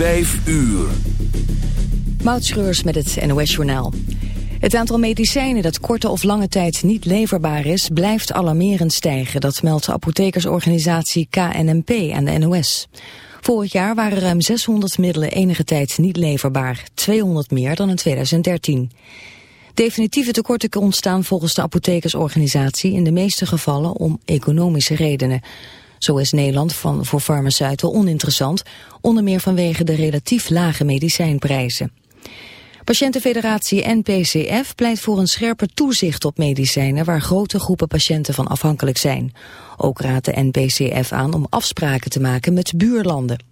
Vijf uur. Moutschreurs met het NOS-journaal. Het aantal medicijnen dat korte of lange tijd niet leverbaar is... blijft alarmerend stijgen, dat meldt de apothekersorganisatie KNMP aan de NOS. Vorig jaar waren ruim 600 middelen enige tijd niet leverbaar. 200 meer dan in 2013. Definitieve tekorten ontstaan volgens de apothekersorganisatie... in de meeste gevallen om economische redenen... Zo is Nederland van, voor farmaceuten oninteressant, onder meer vanwege de relatief lage medicijnprijzen. Patiëntenfederatie NPCF pleit voor een scherper toezicht op medicijnen waar grote groepen patiënten van afhankelijk zijn. Ook raadt de NPCF aan om afspraken te maken met buurlanden.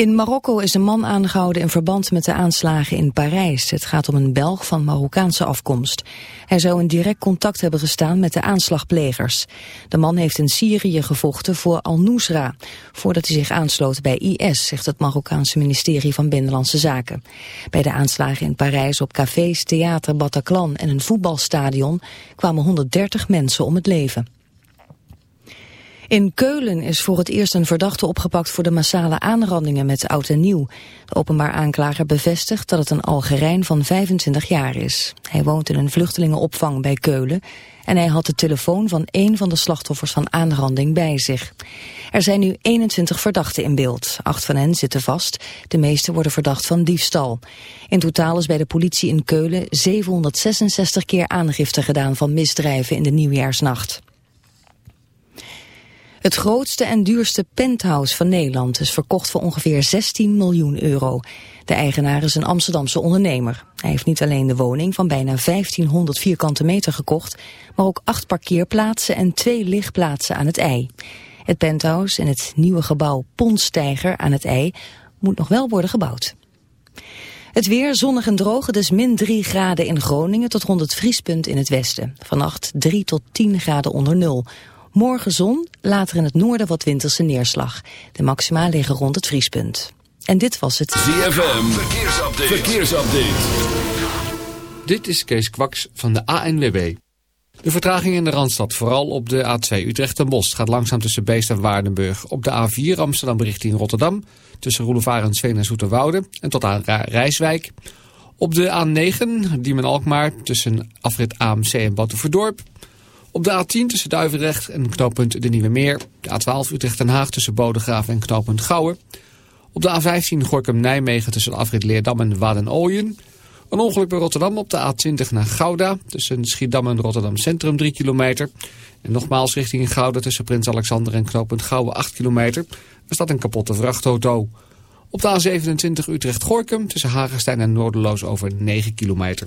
In Marokko is een man aangehouden in verband met de aanslagen in Parijs. Het gaat om een Belg van Marokkaanse afkomst. Hij zou in direct contact hebben gestaan met de aanslagplegers. De man heeft in Syrië gevochten voor Al-Nusra... voordat hij zich aansloot bij IS, zegt het Marokkaanse ministerie van Binnenlandse Zaken. Bij de aanslagen in Parijs op cafés, theater, Bataclan en een voetbalstadion... kwamen 130 mensen om het leven. In Keulen is voor het eerst een verdachte opgepakt voor de massale aanrandingen met oud en nieuw. De openbaar aanklager bevestigt dat het een Algerijn van 25 jaar is. Hij woont in een vluchtelingenopvang bij Keulen en hij had de telefoon van één van de slachtoffers van aanranding bij zich. Er zijn nu 21 verdachten in beeld. Acht van hen zitten vast. De meeste worden verdacht van diefstal. In totaal is bij de politie in Keulen 766 keer aangifte gedaan van misdrijven in de nieuwjaarsnacht. Het grootste en duurste penthouse van Nederland is verkocht voor ongeveer 16 miljoen euro. De eigenaar is een Amsterdamse ondernemer. Hij heeft niet alleen de woning van bijna 1500 vierkante meter gekocht, maar ook acht parkeerplaatsen en twee lichtplaatsen aan het ei. Het penthouse in het nieuwe gebouw Ponstijger aan het ei moet nog wel worden gebouwd. Het weer zonnig en droog, is min 3 graden in Groningen tot rond het vriespunt in het westen. Vannacht 3 tot 10 graden onder nul. Morgen zon, later in het noorden wat winterse neerslag. De maxima liggen rond het vriespunt. En dit was het... ZFM, verkeersupdate. verkeersupdate. Dit is Kees Kwaks van de ANWB. De vertraging in de Randstad, vooral op de A2 Utrecht en Bos... gaat langzaam tussen Beest en Waardenburg. Op de A4 Amsterdam richting Rotterdam... tussen Roelevarensveen en Zoeterwoude en tot aan Rijswijk... Op de A9, Diemen-Alkmaar, tussen afrit AMC en Batuverdorp. Op de A10 tussen Duivenrecht en knooppunt De Nieuwe Meer. De A12 Utrecht-Den Haag tussen Bodegraaf en knooppunt Gouwen. Op de A15 Gorkum-Nijmegen tussen afrit Leerdam en Wadden-Ooyen. Een ongeluk bij Rotterdam op de A20 naar Gouda. Tussen Schiedam en Rotterdam Centrum 3 kilometer. En nogmaals richting Gouda tussen Prins Alexander en knooppunt Gouwen 8 kilometer. Er staat een kapotte vrachtauto. Op de A27 Utrecht-Gorkum tussen Hagenstein en Noorderloos over 9 kilometer.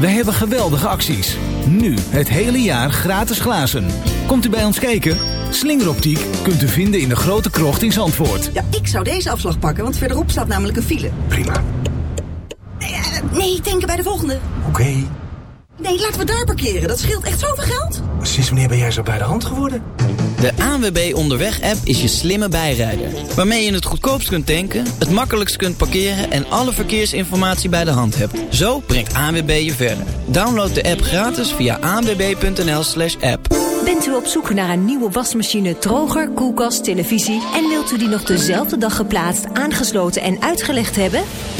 Wij hebben geweldige acties. Nu het hele jaar gratis glazen. Komt u bij ons kijken? Slingeroptiek kunt u vinden in de grote krocht in Zandvoort. Ja, ik zou deze afslag pakken, want verderop staat namelijk een file. Prima. Nee, uh, nee denken bij de volgende. Oké. Nee, laten we daar parkeren. Dat scheelt echt zoveel geld. Sinds wanneer ben jij zo bij de hand geworden? De ANWB Onderweg-app is je slimme bijrijder. Waarmee je het goedkoopst kunt tanken, het makkelijkst kunt parkeren... en alle verkeersinformatie bij de hand hebt. Zo brengt ANWB je verder. Download de app gratis via anwb.nl slash app. Bent u op zoek naar een nieuwe wasmachine, droger, koelkast, televisie... en wilt u die nog dezelfde dag geplaatst, aangesloten en uitgelegd hebben?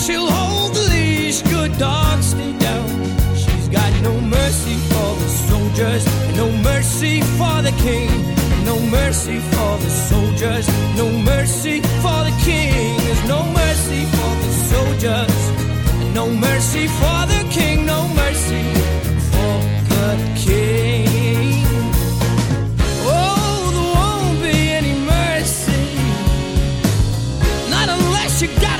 she'll hold the leash. Good dog, stay down. She's got no mercy for the soldiers, no mercy for the king. No mercy for the soldiers, no mercy for the king. There's no mercy for the soldiers, no mercy for the king, no mercy for the king. Oh, there won't be any mercy, not unless you got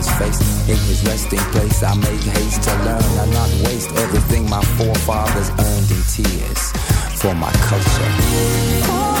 grandfather's face. In his resting place, I make haste to learn and not waste everything my forefathers earned in tears for my culture.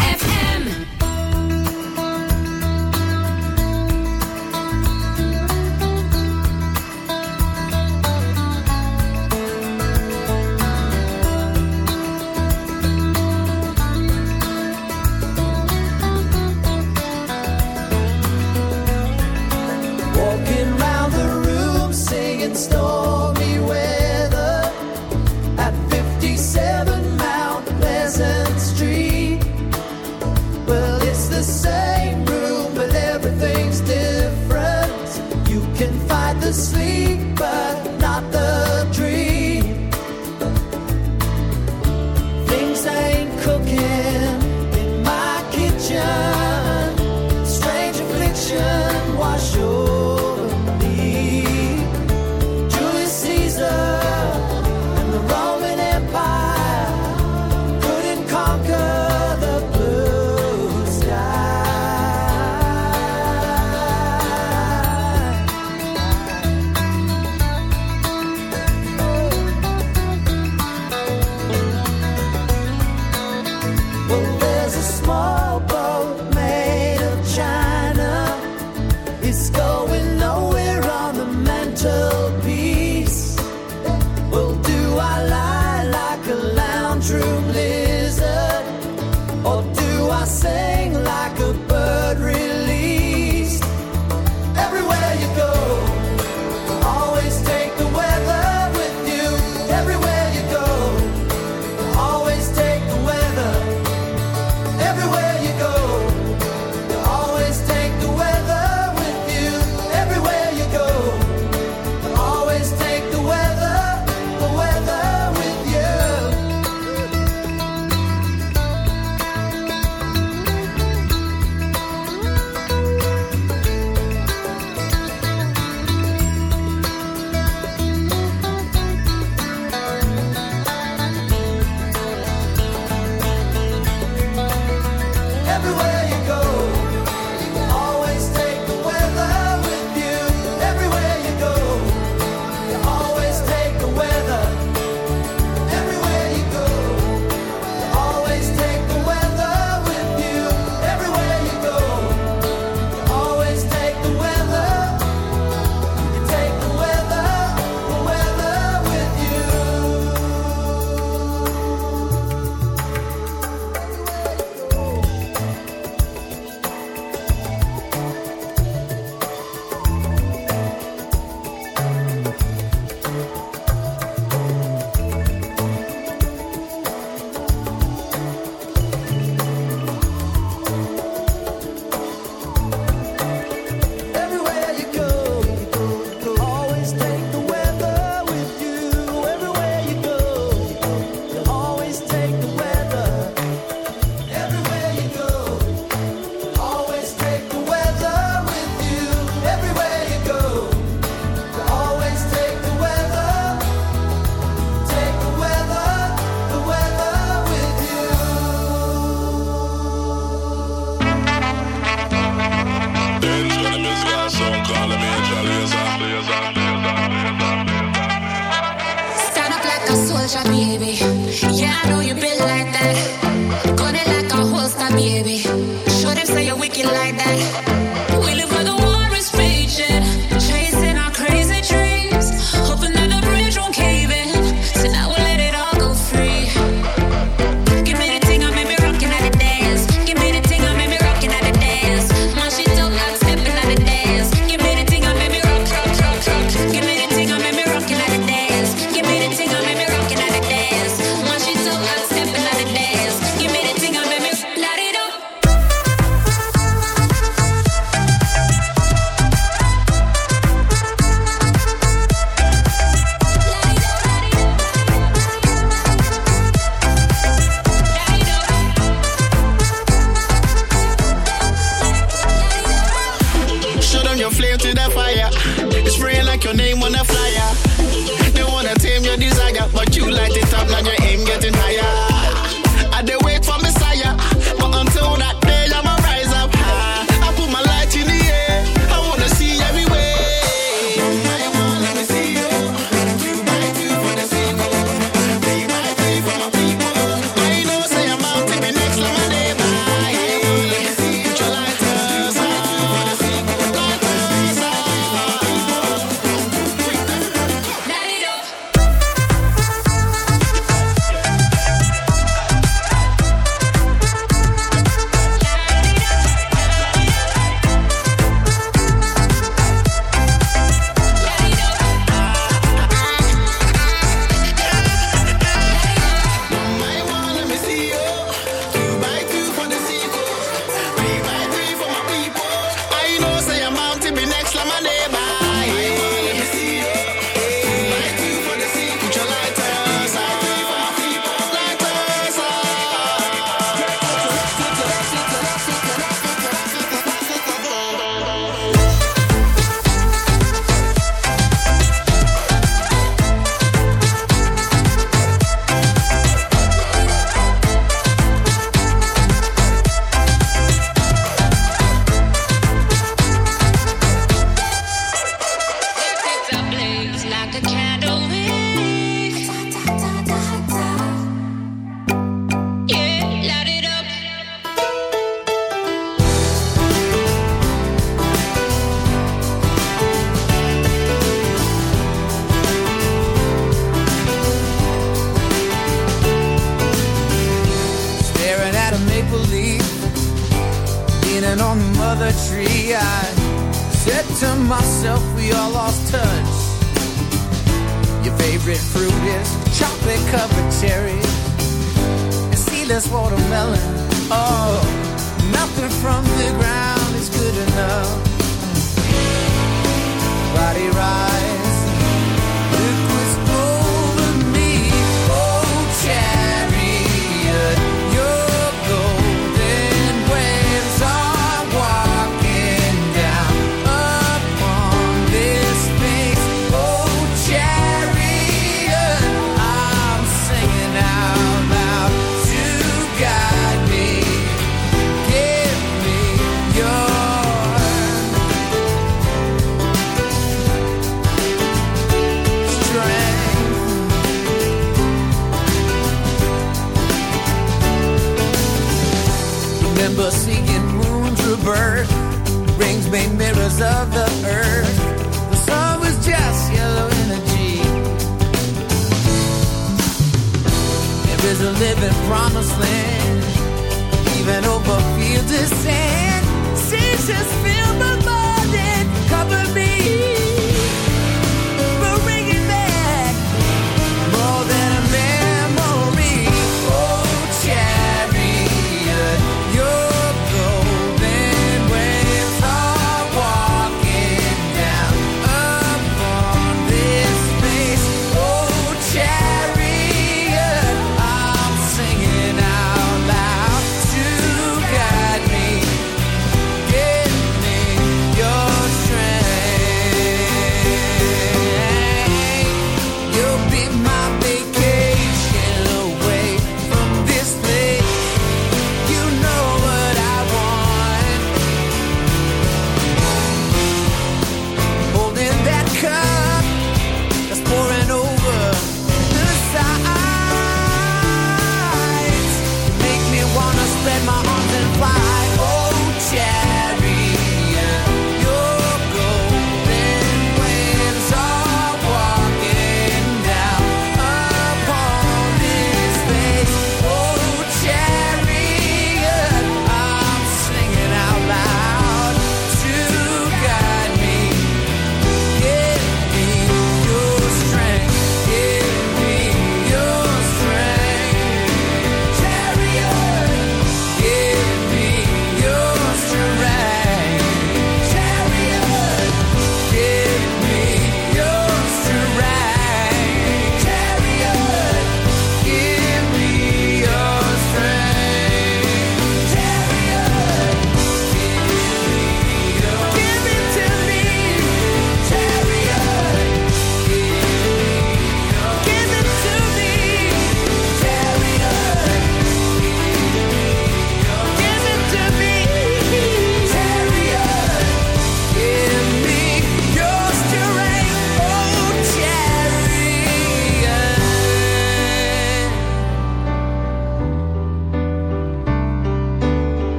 the cat.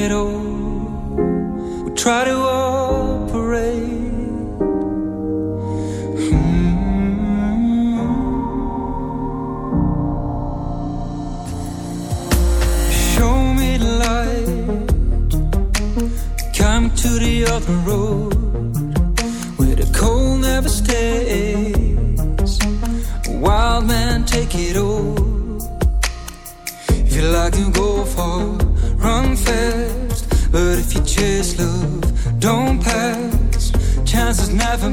it all. We try to